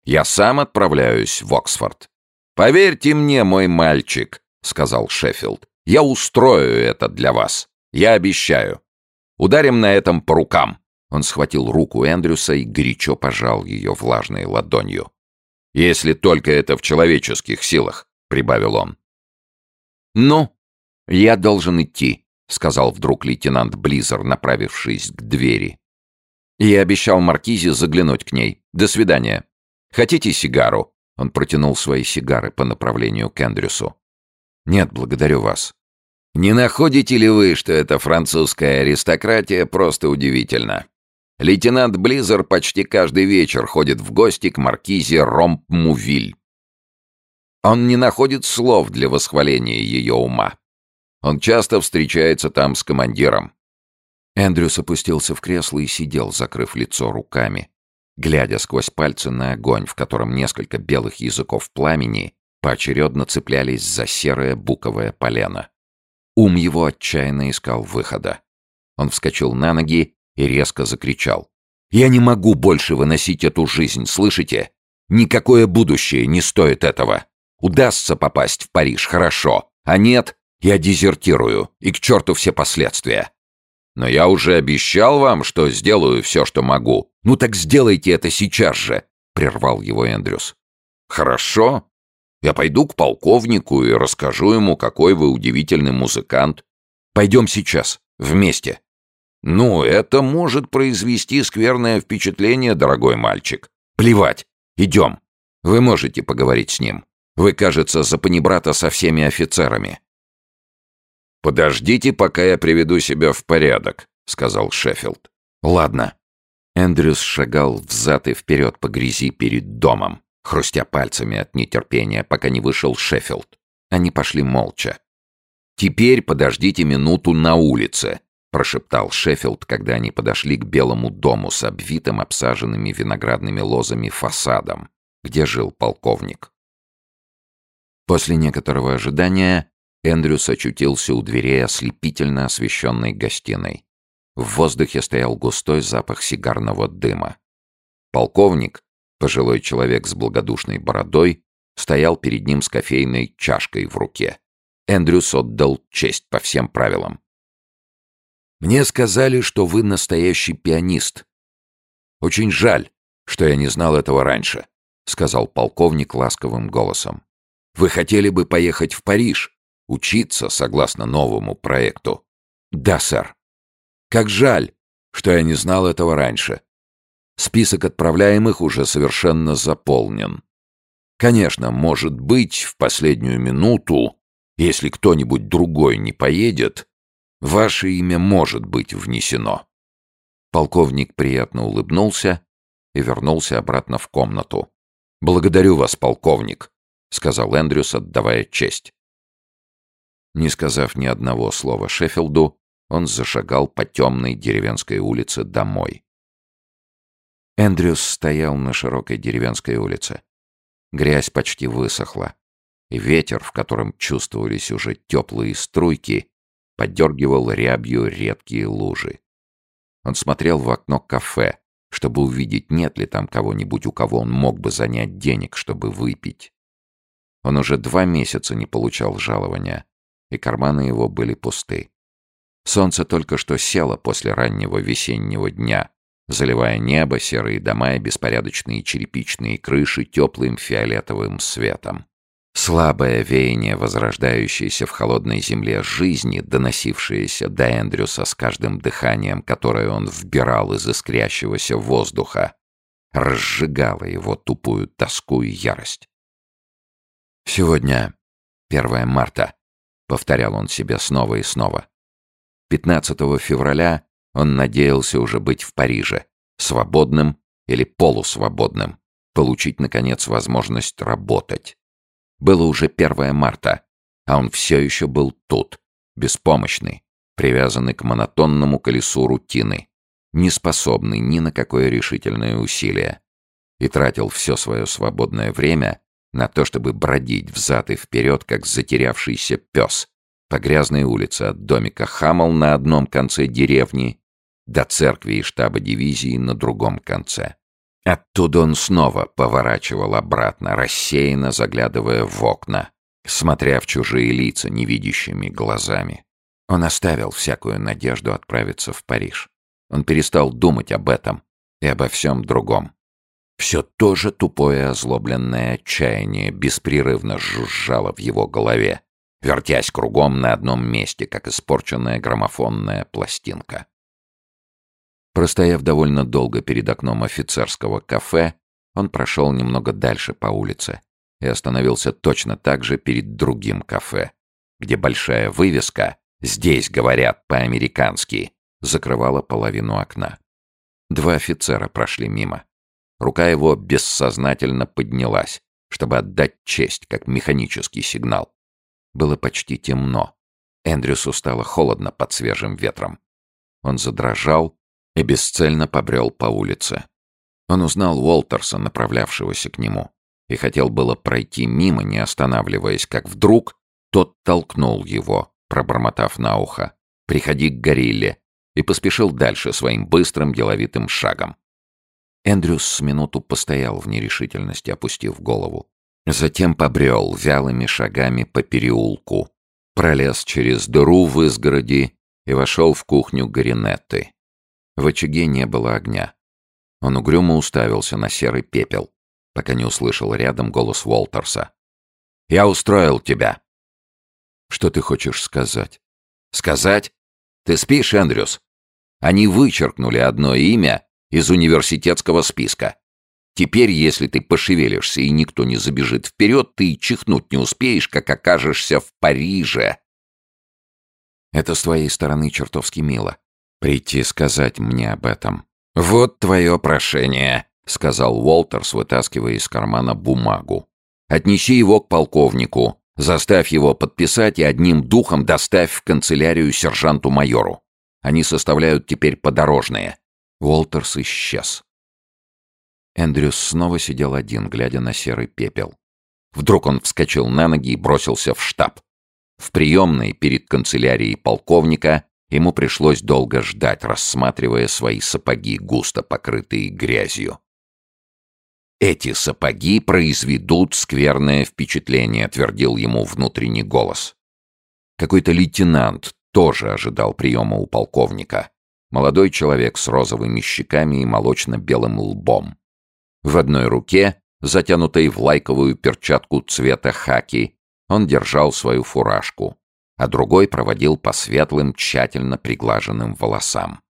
«Я сам отправляюсь в Оксфорд. Поверьте мне, мой мальчик», — сказал Шеффилд, «я устрою это для вас. Я обещаю. Ударим на этом по рукам». Он схватил руку Эндрюса и горячо пожал ее влажной ладонью. «Если только это в человеческих силах», — прибавил он. «Ну, я должен идти», — сказал вдруг лейтенант Близер, направившись к двери. «Я обещал Маркизе заглянуть к ней. До свидания. Хотите сигару?» Он протянул свои сигары по направлению к Эндрюсу. «Нет, благодарю вас. Не находите ли вы, что эта французская аристократия просто удивительна? Лейтенант Близер почти каждый вечер ходит в гости к маркизе Ромп-Мувиль. Он не находит слов для восхваления ее ума. Он часто встречается там с командиром. Эндрюс опустился в кресло и сидел, закрыв лицо руками, глядя сквозь пальцы на огонь, в котором несколько белых языков пламени поочередно цеплялись за серое буковое полено. Ум его отчаянно искал выхода. Он вскочил на ноги и резко закричал. «Я не могу больше выносить эту жизнь, слышите? Никакое будущее не стоит этого. Удастся попасть в Париж, хорошо. А нет, я дезертирую, и к черту все последствия. Но я уже обещал вам, что сделаю все, что могу. Ну так сделайте это сейчас же, прервал его Эндрюс. Хорошо, я пойду к полковнику и расскажу ему, какой вы удивительный музыкант. Пойдем сейчас, вместе. Ну, это может произвести скверное впечатление, дорогой мальчик. Плевать. Идем. Вы можете поговорить с ним. Вы, кажется, за панибрата со всеми офицерами. «Подождите, пока я приведу себя в порядок», — сказал Шеффилд. «Ладно». Эндрюс шагал взад и вперед по грязи перед домом хрустя пальцами от нетерпения, пока не вышел Шеффилд. Они пошли молча. «Теперь подождите минуту на улице», — прошептал Шеффилд, когда они подошли к белому дому с обвитым обсаженными виноградными лозами фасадом, где жил полковник. После некоторого ожидания Эндрюс очутился у дверей ослепительно освещенной гостиной. В воздухе стоял густой запах сигарного дыма. Полковник, Пожилой человек с благодушной бородой стоял перед ним с кофейной чашкой в руке. Эндрюс отдал честь по всем правилам. «Мне сказали, что вы настоящий пианист. Очень жаль, что я не знал этого раньше», — сказал полковник ласковым голосом. «Вы хотели бы поехать в Париж, учиться согласно новому проекту?» «Да, сэр». «Как жаль, что я не знал этого раньше. Список отправляемых уже совершенно заполнен. Конечно, может быть, в последнюю минуту, если кто-нибудь другой не поедет, ваше имя может быть внесено. Полковник приятно улыбнулся и вернулся обратно в комнату. «Благодарю вас, полковник», — сказал Эндрюс, отдавая честь. Не сказав ни одного слова Шеффилду, он зашагал по темной деревенской улице домой. Эндрюс стоял на широкой деревенской улице. Грязь почти высохла, и ветер, в котором чувствовались уже теплые струйки, подергивал рябью редкие лужи. Он смотрел в окно кафе, чтобы увидеть, нет ли там кого-нибудь, у кого он мог бы занять денег, чтобы выпить. Он уже два месяца не получал жалования, и карманы его были пусты. Солнце только что село после раннего весеннего дня, заливая небо, серые дома и беспорядочные черепичные крыши теплым фиолетовым светом. Слабое веяние, возрождающееся в холодной земле жизни, доносившееся до Эндрюса с каждым дыханием, которое он вбирал из искрящегося воздуха, разжигало его тупую тоску и ярость. «Сегодня 1 марта», — повторял он себе снова и снова. 15 февраля он надеялся уже быть в Париже, свободным или полусвободным, получить, наконец, возможность работать. Было уже 1 марта, а он все еще был тут, беспомощный, привязанный к монотонному колесу рутины, неспособный ни на какое решительное усилие. и тратил все свое свободное время на то, чтобы бродить взад и вперед, как затерявшийся пес, по грязной улице от домика Хамал на одном конце деревни до церкви и штаба дивизии на другом конце. Оттуда он снова поворачивал обратно, рассеянно заглядывая в окна, смотря в чужие лица невидящими глазами. Он оставил всякую надежду отправиться в Париж. Он перестал думать об этом и обо всем другом. Все то же тупое озлобленное отчаяние беспрерывно жужжало в его голове, вертясь кругом на одном месте, как испорченная граммофонная пластинка. Простояв довольно долго перед окном офицерского кафе, он прошел немного дальше по улице и остановился точно так же перед другим кафе, где большая вывеска «Здесь говорят по-американски» закрывала половину окна. Два офицера прошли мимо. Рука его бессознательно поднялась, чтобы отдать честь, как механический сигнал. Было почти темно. Эндрюсу стало холодно под свежим ветром. Он задрожал и бесцельно побрел по улице. Он узнал Уолтерса, направлявшегося к нему, и хотел было пройти мимо, не останавливаясь, как вдруг тот толкнул его, пробормотав на ухо. «Приходи к горилле», и поспешил дальше своим быстрым деловитым шагом. Эндрюс с минуту постоял в нерешительности, опустив голову. Затем побрел вялыми шагами по переулку, пролез через дыру в изгороди и вошел в кухню Гаринетты. В очаге не было огня. Он угрюмо уставился на серый пепел, пока не услышал рядом голос Уолтерса. «Я устроил тебя!» «Что ты хочешь сказать?» «Сказать? Ты спишь, Эндрюс?» Они вычеркнули одно имя из университетского списка. Теперь, если ты пошевелишься и никто не забежит вперед, ты чихнуть не успеешь, как окажешься в Париже. Это с твоей стороны чертовски мило. Прийти сказать мне об этом. Вот твое прошение, сказал Уолтерс, вытаскивая из кармана бумагу. Отнеси его к полковнику, заставь его подписать и одним духом доставь в канцелярию сержанту-майору. Они составляют теперь подорожные. Уолтерс исчез. Эндрюс снова сидел один, глядя на серый пепел. Вдруг он вскочил на ноги и бросился в штаб. В приемной перед канцелярией полковника ему пришлось долго ждать, рассматривая свои сапоги, густо покрытые грязью. «Эти сапоги произведут скверное впечатление», — твердил ему внутренний голос. Какой-то лейтенант тоже ожидал приема у полковника. Молодой человек с розовыми щеками и молочно-белым лбом. В одной руке, затянутой в лайковую перчатку цвета хаки, он держал свою фуражку, а другой проводил по светлым, тщательно приглаженным волосам.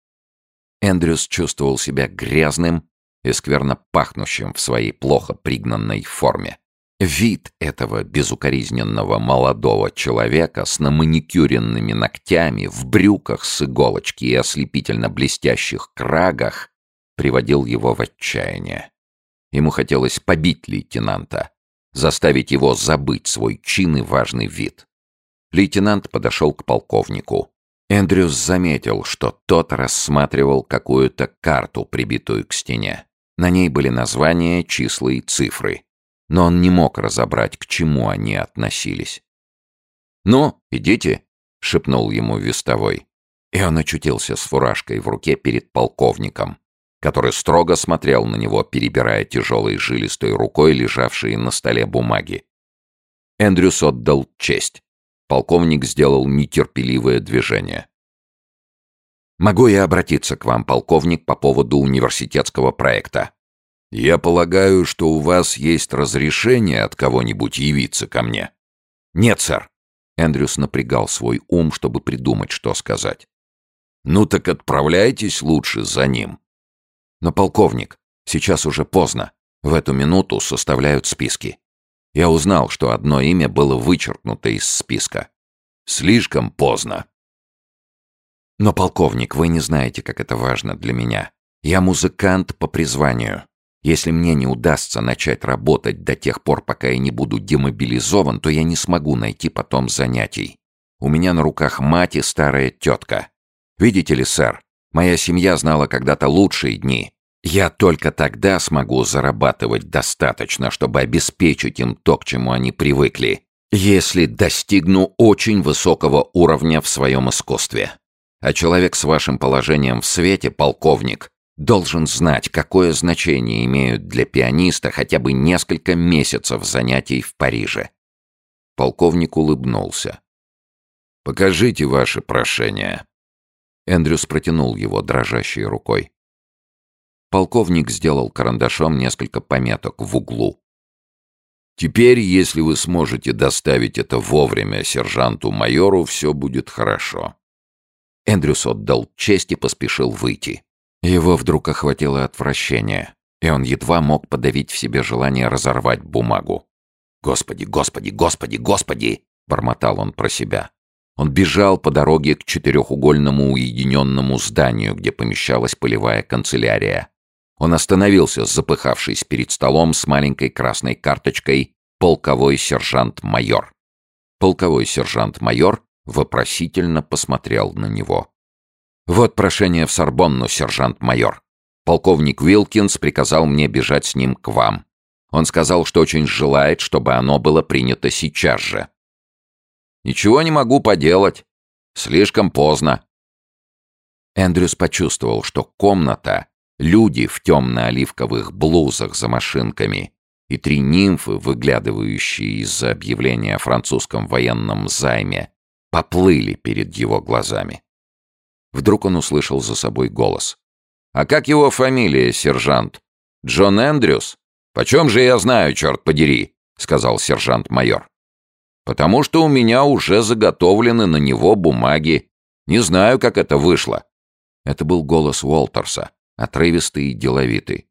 Эндрюс чувствовал себя грязным и скверно пахнущим в своей плохо пригнанной форме. Вид этого безукоризненного молодого человека с наманикюренными ногтями, в брюках с иголочки и ослепительно блестящих крагах приводил его в отчаяние. Ему хотелось побить лейтенанта, заставить его забыть свой чин и важный вид. Лейтенант подошел к полковнику. Эндрюс заметил, что тот рассматривал какую-то карту, прибитую к стене. На ней были названия, числа и цифры но он не мог разобрать, к чему они относились. «Ну, идите», — шепнул ему вестовой. И он очутился с фуражкой в руке перед полковником, который строго смотрел на него, перебирая тяжелой жилистой рукой лежавшие на столе бумаги. Эндрюс отдал честь. Полковник сделал нетерпеливое движение. «Могу я обратиться к вам, полковник, по поводу университетского проекта?» «Я полагаю, что у вас есть разрешение от кого-нибудь явиться ко мне?» «Нет, сэр». Эндрюс напрягал свой ум, чтобы придумать, что сказать. «Ну так отправляйтесь лучше за ним». «Но, полковник, сейчас уже поздно. В эту минуту составляют списки. Я узнал, что одно имя было вычеркнуто из списка. Слишком поздно». «Но, полковник, вы не знаете, как это важно для меня. Я музыкант по призванию. Если мне не удастся начать работать до тех пор, пока я не буду демобилизован, то я не смогу найти потом занятий. У меня на руках мать и старая тетка. Видите ли, сэр, моя семья знала когда-то лучшие дни, Я только тогда смогу зарабатывать достаточно, чтобы обеспечить им то, к чему они привыкли, если достигну очень высокого уровня в своем искусстве. А человек с вашим положением в свете, полковник, должен знать, какое значение имеют для пианиста хотя бы несколько месяцев занятий в Париже. Полковник улыбнулся. «Покажите ваше прошение». Эндрюс протянул его дрожащей рукой. Полковник сделал карандашом несколько пометок в углу. «Теперь, если вы сможете доставить это вовремя сержанту-майору, все будет хорошо». Эндрюс отдал честь и поспешил выйти. Его вдруг охватило отвращение, и он едва мог подавить в себе желание разорвать бумагу. «Господи, господи, господи, господи!» — бормотал он про себя. Он бежал по дороге к четырехугольному уединенному зданию, где помещалась полевая канцелярия. Он остановился, запыхавшись перед столом с маленькой красной карточкой «Полковой сержант-майор». Полковой сержант-майор вопросительно посмотрел на него. «Вот прошение в Сорбонну, сержант-майор. Полковник Вилкинс приказал мне бежать с ним к вам. Он сказал, что очень желает, чтобы оно было принято сейчас же». «Ничего не могу поделать. Слишком поздно». Эндрюс почувствовал, что комната, люди в темно-оливковых блузах за машинками и три нимфы, выглядывающие из-за объявления о французском военном займе, поплыли перед его глазами. Вдруг он услышал за собой голос. «А как его фамилия, сержант? Джон Эндрюс? Почем же я знаю, черт подери?» — сказал сержант-майор. «Потому что у меня уже заготовлены на него бумаги. Не знаю, как это вышло». Это был голос Уолтерса, отрывистый и деловитый.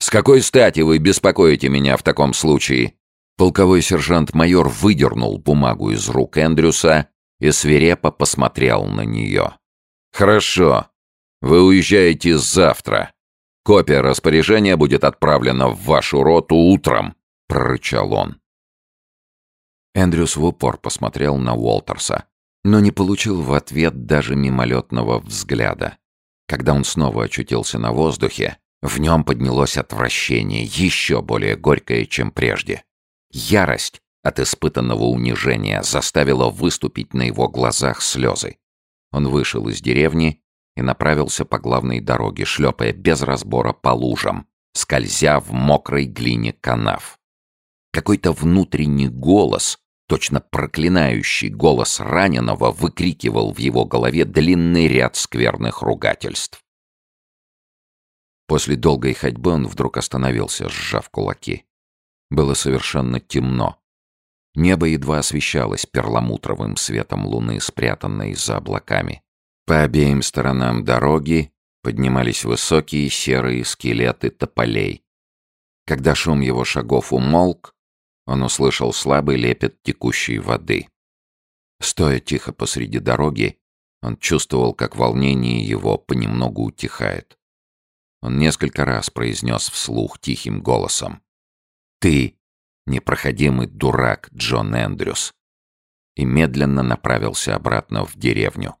«С какой стати вы беспокоите меня в таком случае?» Полковой сержант-майор выдернул бумагу из рук Эндрюса и свирепо посмотрел на нее. «Хорошо. Вы уезжаете завтра. Копия распоряжения будет отправлена в вашу роту утром», — прорычал он. Эндрюс в упор посмотрел на Уолтерса, но не получил в ответ даже мимолетного взгляда. Когда он снова очутился на воздухе, в нем поднялось отвращение, еще более горькое, чем прежде. Ярость от испытанного унижения заставила выступить на его глазах слезы. Он вышел из деревни и направился по главной дороге, шлепая без разбора по лужам, скользя в мокрой глине канав. Какой-то внутренний голос, точно проклинающий голос раненого, выкрикивал в его голове длинный ряд скверных ругательств. После долгой ходьбы он вдруг остановился, сжав кулаки. Было совершенно темно. Небо едва освещалось перламутровым светом луны, спрятанной за облаками. По обеим сторонам дороги поднимались высокие серые скелеты тополей. Когда шум его шагов умолк, он услышал слабый лепет текущей воды. Стоя тихо посреди дороги, он чувствовал, как волнение его понемногу утихает. Он несколько раз произнес вслух тихим голосом. «Ты непроходимый дурак Джон Эндрюс!» и медленно направился обратно в деревню.